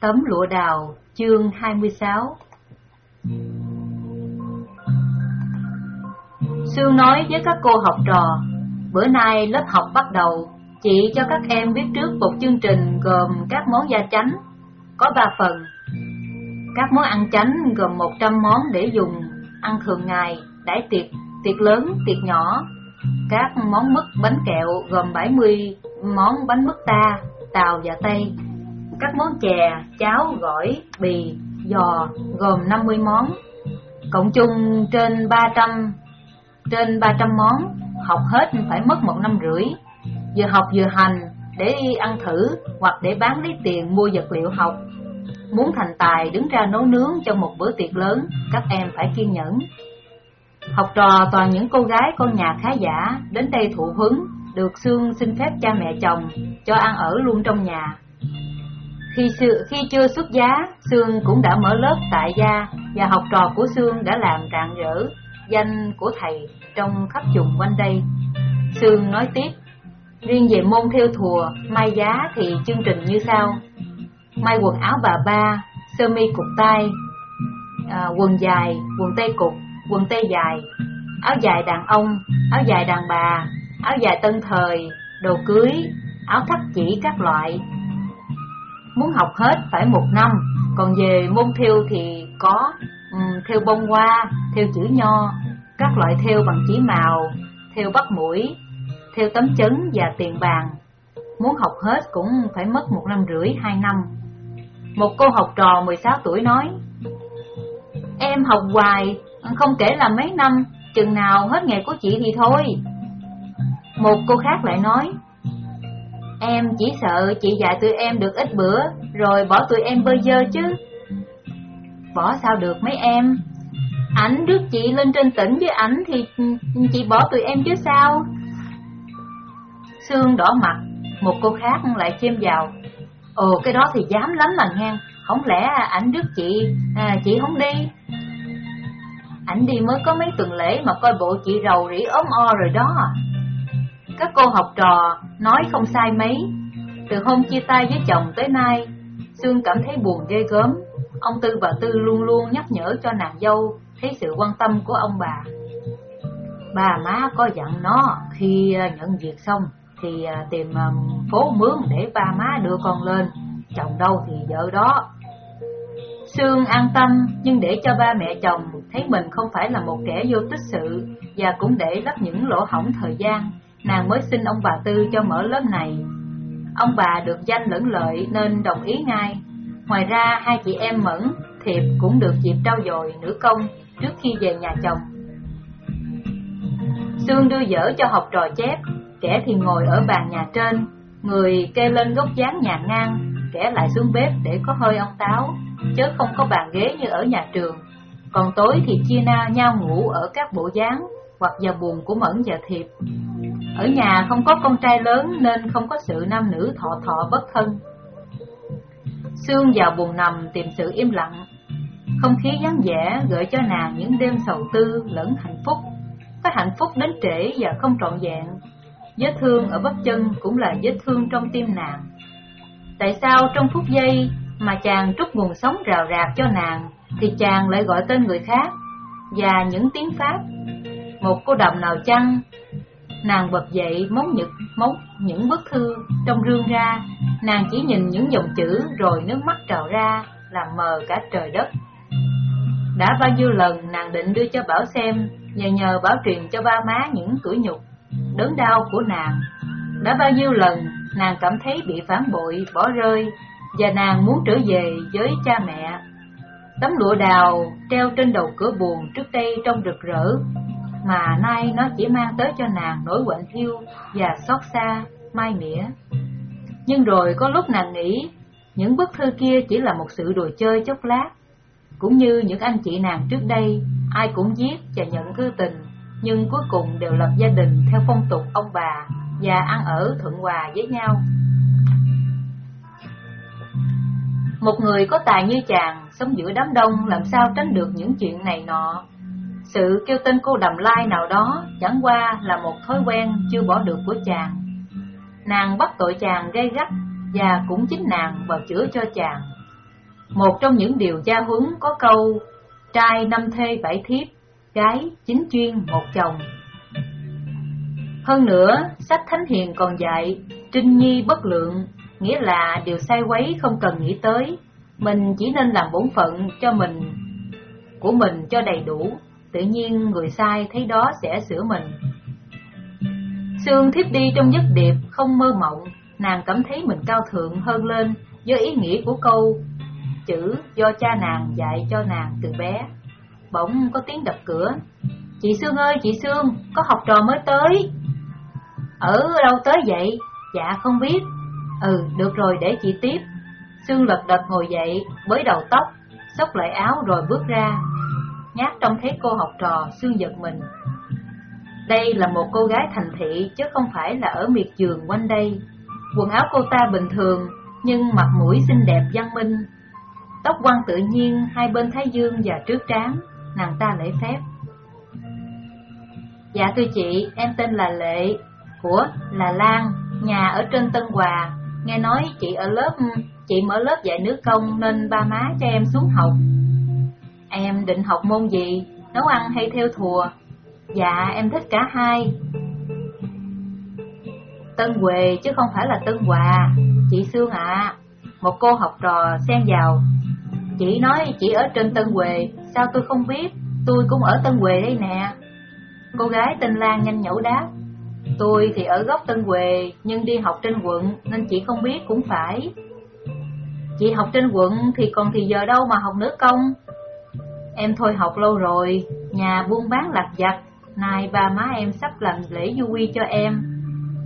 Tấm lụa đào, chương 26 Sương nói với các cô học trò, bữa nay lớp học bắt đầu, chị cho các em biết trước một chương trình gồm các món gia chánh, có 3 phần. Các món ăn chánh gồm 100 món để dùng ăn thường ngày, đãi tiệc, tiệc lớn, tiệc nhỏ. Các món mứt bánh kẹo gồm 70 món bánh mứt ta, tàu và tây các món chè, cháo, gỏi, bì, giò gồm 50 món, cộng chung trên 300 trên 300 món, học hết phải mất một năm rưỡi. Vừa học vừa hành để ăn thử hoặc để bán lấy tiền mua vật liệu học. Muốn thành tài đứng ra nấu nướng cho một bữa tiệc lớn, các em phải kiên nhẫn. Học trò toàn những cô gái con nhà khá giả đến đây thụ hứng, được xương xin phép cha mẹ chồng cho ăn ở luôn trong nhà. Khi, sự, khi chưa xuất giá, Sương cũng đã mở lớp tại gia và học trò của Sương đã làm rạng rỡ danh của thầy trong khắp vùng quanh đây. Sương nói tiếp, riêng về môn theo thùa, may giá thì chương trình như sau. May quần áo bà ba, sơ mi cục tay, à, quần dài, quần tây cục, quần tây dài, áo dài đàn ông, áo dài đàn bà, áo dài tân thời, đồ cưới, áo thắt chỉ các loại, muốn học hết phải một năm, còn về môn thiêu thì có um, theo bông hoa, thiêu chữ nho, các loại thiêu bằng chỉ màu, thiêu bắt mũi, thiêu tấm chấn và tiền bàn. Muốn học hết cũng phải mất một năm rưỡi, hai năm. Một cô học trò 16 tuổi nói, Em học hoài, không kể là mấy năm, chừng nào hết nghề của chị thì thôi. Một cô khác lại nói, Em chỉ sợ chị dạy tụi em được ít bữa, rồi bỏ tụi em bơ dơ chứ. Bỏ sao được mấy em? Ảnh rước chị lên trên tỉnh với ảnh thì chị bỏ tụi em chứ sao? Sương đỏ mặt, một cô khác lại chêm vào. Ồ, cái đó thì dám lắm mà nghe, không lẽ ảnh rước chị, à, chị không đi? Ảnh đi mới có mấy tuần lễ mà coi bộ chị rầu rĩ ốm o rồi đó à. Cô học trò nói không sai mấy. Từ hôm chia tay với chồng tới nay, Sương cảm thấy buồn ghê gớm. Ông Tư và Tư luôn luôn nhắc nhở cho nàng dâu thấy sự quan tâm của ông bà. Bà má có dặn nó khi à, nhận việc xong thì à, tìm à, phố mướn để ba má đưa con lên, chồng đâu thì vợ đó. Sương an tâm nhưng để cho ba mẹ chồng thấy mình không phải là một kẻ vô tích sự và cũng để lấp những lỗ hổng thời gian nàng mới xin ông bà Tư cho mở lớp này. Ông bà được danh lẫn lợi nên đồng ý ngay. Ngoài ra hai chị em Mẫn, Thiệp cũng được dịp trao dồi nữ công trước khi về nhà chồng. Sương đưa dở cho học trò chép, kẻ thì ngồi ở bàn nhà trên, người kê lên gốc dáng nhà ngang, kẻ lại xuống bếp để có hơi ông táo, chứ không có bàn ghế như ở nhà trường. Còn tối thì chia na nhau ngủ ở các bộ dáng hoặc vào buồn của Mẫn và Thiệp. Ở nhà không có con trai lớn nên không có sự nam nữ thọ thọ bất thân. Sương vào buồn nằm tìm sự im lặng. Không khí vắng vẻ gợi cho nàng những đêm sầu tư lẫn hạnh phúc. Có hạnh phúc đến trễ và không trọn vẹn. Vết thương ở bắp chân cũng là vết thương trong tim nàng. Tại sao trong phút giây mà chàng trút nguồn sống rào rạc cho nàng thì chàng lại gọi tên người khác và những tiếng Pháp? Một cô đồng nào chăng Nàng bật dậy móc nhựt móc những bức thư trong rương ra, nàng chỉ nhìn những dòng chữ rồi nước mắt trào ra, làm mờ cả trời đất. Đã bao nhiêu lần nàng định đưa cho Bảo xem, và nhờ Bảo truyền cho ba má những tuổi nhục, đớn đau của nàng. Đã bao nhiêu lần nàng cảm thấy bị phản bội, bỏ rơi, và nàng muốn trở về với cha mẹ. Tấm lụa đào treo trên đầu cửa buồn trước đây trong rực rỡ, mà nay nó chỉ mang tới cho nàng nỗi quạnh thiêu và xót xa, mai mỉa. Nhưng rồi có lúc nàng nghĩ, những bức thư kia chỉ là một sự đùa chơi chốc lát. Cũng như những anh chị nàng trước đây, ai cũng viết và nhận cư tình, nhưng cuối cùng đều lập gia đình theo phong tục ông bà và ăn ở thuận hòa với nhau. Một người có tài như chàng, sống giữa đám đông làm sao tránh được những chuyện này nọ, sự kêu tên cô đầm lai nào đó chẳng qua là một thói quen chưa bỏ được của chàng. Nàng bắt tội chàng gây gắt và cũng chính nàng vào chữa cho chàng. Một trong những điều gia huấn có câu Trai năm thê bảy thiếp, gái chính chuyên một chồng Hơn nữa, sách Thánh Hiền còn dạy Trinh nhi bất lượng, nghĩa là điều sai quấy không cần nghĩ tới Mình chỉ nên làm bổn phận cho mình của mình cho đầy đủ Tự nhiên người sai thấy đó sẽ sửa mình. Sương thiếp đi trong giấc điệp, không mơ mộng. Nàng cảm thấy mình cao thượng hơn lên Do ý nghĩa của câu Chữ do cha nàng dạy cho nàng từ bé. Bỗng có tiếng đập cửa. Chị Sương ơi, chị Sương, có học trò mới tới. Ở đâu tới vậy? Dạ không biết. Ừ, được rồi để chị tiếp. Sương lật đật ngồi dậy, bới đầu tóc Xốc lại áo rồi bước ra. Nhát trông thấy cô học trò, Sương giật mình. Đây là một cô gái thành thị Chứ không phải là ở miệt giường quanh đây. Quần áo cô ta bình thường Nhưng mặt mũi xinh đẹp văn minh. Tóc quăng tự nhiên hai bên thái dương và trước trán Nàng ta lễ phép. Dạ thưa chị, em tên là Lệ Của là Lan Nhà ở trên Tân Hòa. Nghe nói chị ở lớp Chị mở lớp dạy nước công Nên ba má cho em xuống học. Em định học môn gì? Nấu ăn hay theo thùa? Dạ, em thích cả hai. Tân Huệ chứ không phải là Tân Hòa. Chị Sương ạ. À, Một cô học trò xen vào. Chị nói chị ở trên Tân Huệ. Sao tôi không biết? Tôi cũng ở Tân Huệ đây nè. Cô gái tên Lan nhanh nhẩu đáp. Tôi thì ở góc Tân Huệ Nhưng đi học trên quận Nên chị không biết cũng phải. Chị học trên quận thì còn thì giờ đâu mà học nữa công? Em thôi học lâu rồi Nhà buôn bán lạc giặt Nay ba má em sắp làm lễ du quy cho em.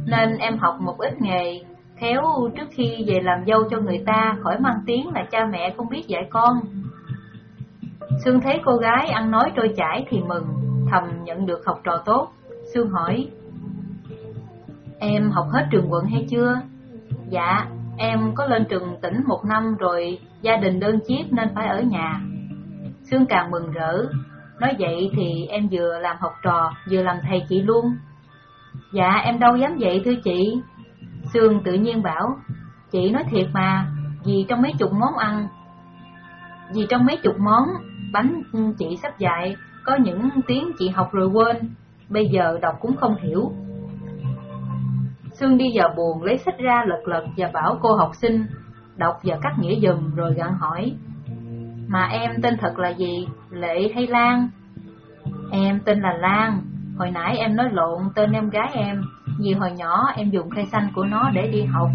Nên em học một ít nghề Khéo trước khi về làm dâu cho người ta Khỏi mang tiếng là cha mẹ không biết dạy con. Sương thấy cô gái ăn nói trôi chảy thì mừng Thầm nhận được học trò tốt. Sương hỏi Em học hết trường quận hay chưa? Dạ, em có lên trường tỉnh một năm rồi Gia đình đơn chiếc nên phải ở nhà. Sương càng mừng rỡ. Nói vậy thì em vừa làm học trò, Vừa làm thầy chị luôn. Dạ em đâu dám vậy thưa chị. Sương tự nhiên bảo, Chị nói thiệt mà, Vì trong mấy chục món ăn, Vì trong mấy chục món Bánh chị sắp dạy, Có những tiếng chị học rồi quên, Bây giờ đọc cũng không hiểu. Sương đi vào buồn lấy sách ra lật lật Và bảo cô học sinh Đọc và cắt nghĩa dùm rồi gặn hỏi mà em tên thật là gì? Lệ hay Lan? Em tên là Lan. Hồi nãy em nói lộn tên em gái em. Vì hồi nhỏ em dùng cây xanh của nó để đi học,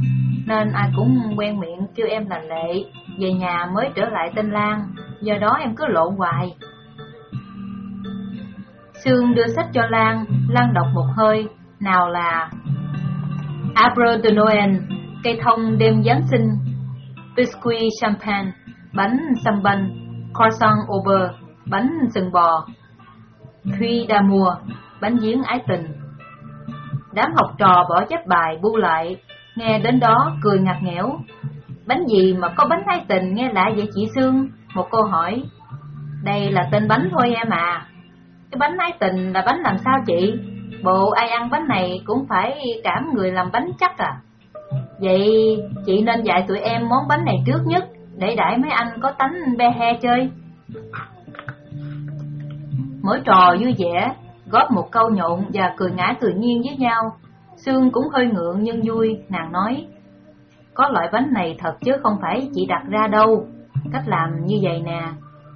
Nên ai cũng quen miệng kêu em là Lệ. Về nhà mới trở lại tên Lan. Do đó em cứ lộn hoài. Sương đưa sách cho Lan. Lan đọc một hơi. Nào là Arbre de Noël, Cây thông đêm Giáng sinh. Biscuit champagne. Bánh xăm banh Croissant au beurre Bánh sừng bò Thuy mùa, bánh giếng ái tình. Đám học trò bỏ chép bài bu lại, nghe đến đó cười ngặt nghẽo. Bánh gì mà có bánh ái tình nghe lạ vậy chị Sương? Một câu hỏi. Đây là tên bánh thôi em à. Cái bánh ái tình là bánh làm sao chị? Bộ ai ăn bánh này cũng phải cảm người làm bánh chắc à. Vậy chị nên dạy tụi em món bánh này trước nhất để đãi mấy anh có tánh be he chơi. Mỗi trò vui vẻ, góp một câu nhộn và cười ngã cười nhiên với nhau. Sương cũng hơi ngượng nhưng vui, nàng nói, có loại bánh này thật chứ không phải chị đặt ra đâu. Cách làm như vậy nè,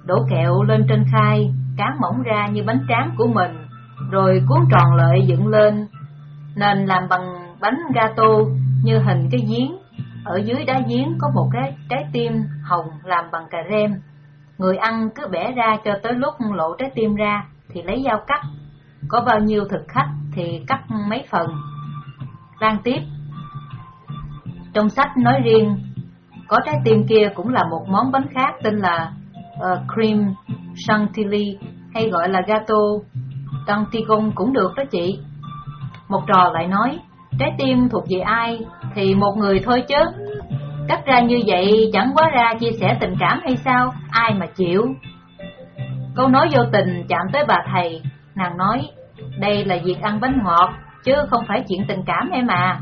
đổ kẹo lên trên khai, cán mỏng ra như bánh tráng của mình, rồi cuốn tròn lợi dựng lên, nên làm bằng bánh gato như hình cái giếng. Ở dưới đá giếng có một cái trái tim hồng làm bằng cà rem. Người ăn cứ bẻ ra cho tới lúc lộ trái tim ra thì lấy dao cắt có bao nhiêu thực khách thì cắt mấy phần. Lan tiếp Trong sách nói riêng, có trái tim kia cũng là một món bánh khác tên là uh, cream chantilly hay gọi là gato dantigon cũng được đó chị. Một trò lại nói, trái tim thuộc về ai thì một người thôi chứ. Cắt ra như vậy chẳng quá ra chia sẻ tình cảm hay sao, ai mà chịu. Câu nói vô tình chạm tới bà thầy, nàng nói, đây là việc ăn bánh ngọt, chứ không phải chuyện tình cảm em à.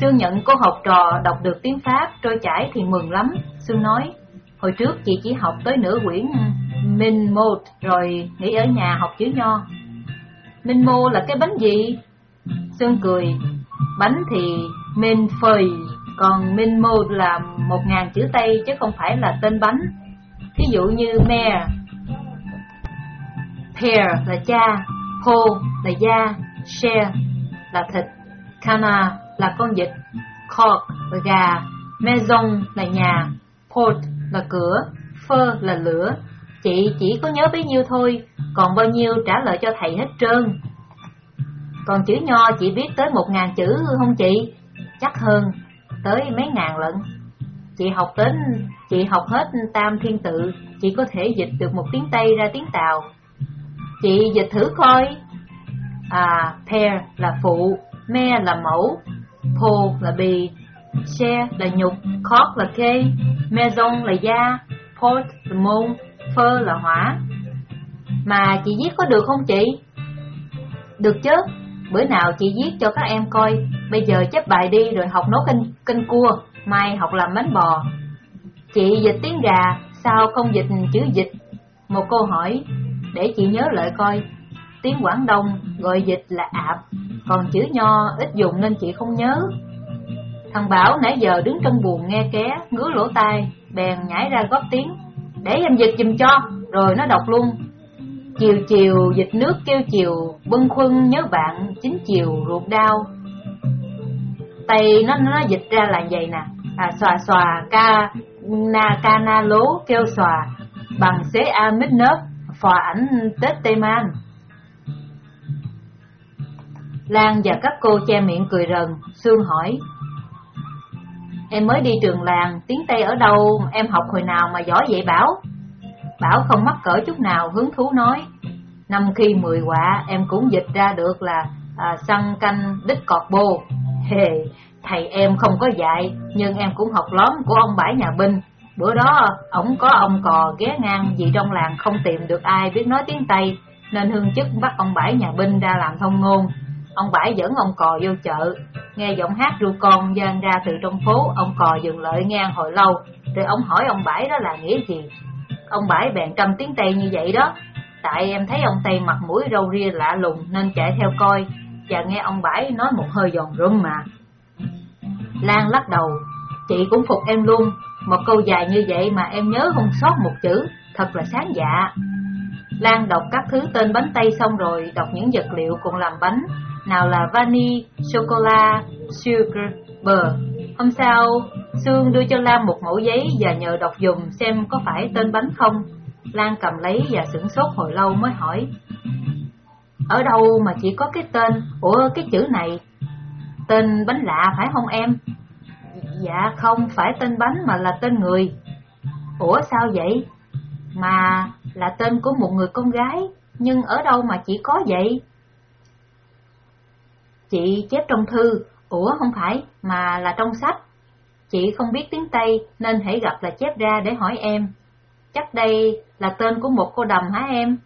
Sương nhận cô học trò đọc được tiếng Pháp trôi chảy thì mừng lắm. Sương nói, Hồi trước chị chỉ học tới nửa quyển minh mô rồi nghỉ ở nhà học chữ nho. minh Mô là cái bánh gì? Sương cười, bánh thì men Phơi, còn men mô là một ngàn chữ Tây chứ không phải là tên bánh. Thí dụ như mare, pear là cha, po là da, share là thịt, kana là con vịt, cork là gà, maison là nhà, port là cửa, fur là lửa. Chị chỉ có nhớ bấy nhiêu thôi, còn bao nhiêu trả lời cho thầy hết trơn. Còn chữ nho chỉ biết tới một ngàn chữ không chị? Chắc hơn, tới mấy ngàn lận. Chị học đến, chị học hết tam thiên tự, chị có thể dịch được một tiếng Tây ra tiếng Tàu. Chị dịch thử coi. À, pair là phụ, me là mẫu, po là bì, share là nhục, cork là kê, maison là da, port là môn, phơ là hỏa. Mà chị viết có được không chị? Được chứ, bữa nào chị viết cho các em coi, bây giờ chép bài đi rồi học nấu canh, canh cua, mai học làm bánh bò. Chị dịch tiếng gà, sao không dịch chữ dịch? Một câu hỏi, để chị nhớ lại coi. Tiếng Quảng Đông gọi dịch là ạp, còn chữ nho ít dùng nên chị không nhớ. Thằng Bảo nãy giờ đứng trong buồn nghe ké, ngứa lỗ tai, bèn nhảy ra góp tiếng. Để em dịch chùm cho, rồi nó đọc luôn. Chiều chiều dịch nước kêu chiều, bâng khuâng nhớ bạn, chính chiều ruột đau. Tay nó nó dịch ra là vậy nè, à, xòa xòa ca na ca na lố kêu xòa, bằng xế a mít nớp, phò ảnh Tết Tây Man. Lan và các cô che miệng cười rần, Sương hỏi, Em mới đi trường làng, tiếng Tây ở đâu, em học hồi nào mà giỏi vậy Bảo? Bảo không mắc cỡ chút nào, hứng thú nói. Năm khi mười quả, em cũng dịch ra được là à, săn canh đích cọt bô. Hề, thầy em không có dạy, nhưng em cũng học lóm của ông Bãi nhà binh. Bữa đó, ổng có ông cò ghé ngang vì trong làng không tìm được ai biết nói tiếng Tây, nên hương chức bắt ông Bãi nhà binh ra làm thông ngôn. Ông Bãi dẫn ông cò vô chợ, nghe giọng hát ru con gian ra từ trong phố, ông cò dừng lợi ngang hồi lâu, rồi ông hỏi ông Bãi đó là nghĩa gì. Ông Bãi bèn cầm tiếng Tây như vậy đó, tại em thấy ông Tây mặt mũi râu ria lạ lùng nên chạy theo coi, và nghe ông Bãi nói một hơi giòn rúm mà. Lan lắc đầu, chị cũng phục em luôn, một câu dài như vậy mà em nhớ không sót một chữ, thật là sáng dạ. Lan đọc các thứ tên bánh tây xong rồi đọc những vật liệu cùng làm bánh, nào là vani, sô-cô-la, sugar, bơ Hôm sau, Sương đưa cho Lan một mẫu giấy và nhờ đọc dùng xem có phải tên bánh không. Lan cầm lấy và sửng sốt hồi lâu mới hỏi. Ở đâu mà chỉ có cái tên, ủa cái chữ này, tên bánh lạ phải không em? Dạ không phải tên bánh mà là tên người. Ủa sao vậy? Mà là tên của một người con gái, nhưng ở đâu mà chỉ có vậy? Chị chép trong thư, ủa không phải, mà là trong sách. Chị không biết tiếng Tây nên hãy gặp là chép ra để hỏi em. Chắc đây là tên của một cô đầm hả em?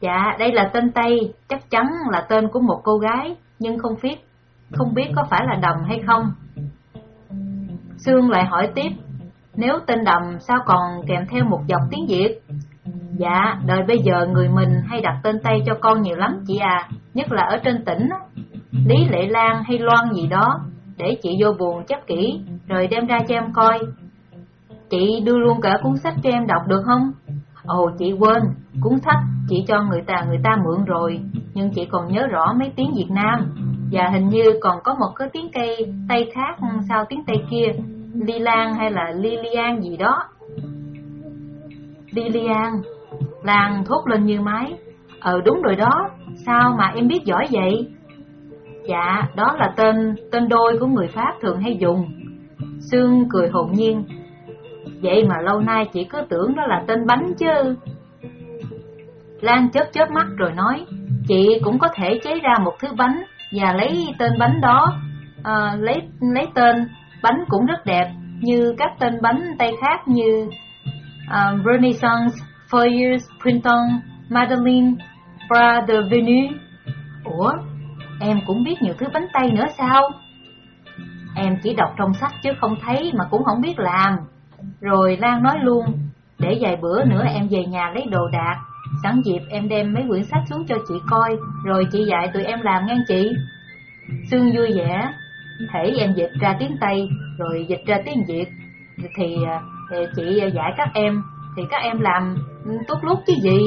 Dạ, đây là tên Tây, chắc chắn là tên của một cô gái, nhưng không biết, không biết có phải là đầm hay không. Sương lại hỏi tiếp, nếu tên đầm sao còn kèm theo một dòng tiếng Việt? Dạ, đời bây giờ người mình hay đặt tên Tây cho con nhiều lắm chị à, nhất là ở trên tỉnh, Lý Lệ Lan hay Loan gì đó, để chị vô buồn chấp kỹ, rồi đem ra cho em coi. Chị đưa luôn cả cuốn sách cho em đọc được không? Ồ, chị quên, cuốn sách chị cho người ta người ta mượn rồi, nhưng chị còn nhớ rõ mấy tiếng Việt Nam, và hình như còn có một cái tiếng cây Tây khác sau tiếng Tây kia, Ly Lan hay là Lilian gì đó. Lilian, Lan thốt lên như máy. Ờ đúng rồi đó, sao mà em biết giỏi vậy? Dạ, đó là tên tên đôi của người Pháp thường hay dùng. Sương cười hồn nhiên. Vậy mà lâu nay chị cứ tưởng đó là tên bánh chứ. Lan chớp chớp mắt rồi nói, chị cũng có thể chế ra một thứ bánh và lấy tên bánh đó, à, lấy lấy tên bánh cũng rất đẹp như các tên bánh Tây khác như uh, Renaissance, Foyers, Printemps, Madeleine, Bras de Venu. Ủa, em cũng biết nhiều thứ bánh tay nữa sao? Em chỉ đọc trong sách chứ không thấy mà cũng không biết làm. Rồi Lan nói luôn, để vài bữa nữa em về nhà lấy đồ đạc, sẵn dịp em đem mấy quyển sách xuống cho chị coi, rồi chị dạy tụi em làm ngang chị. Sương vui vẻ, thể em dịch ra tiếng Tây, rồi dịch ra tiếng Việt, thì, à, thì chị dạy các em, thì các em làm tốt lúc chứ gì.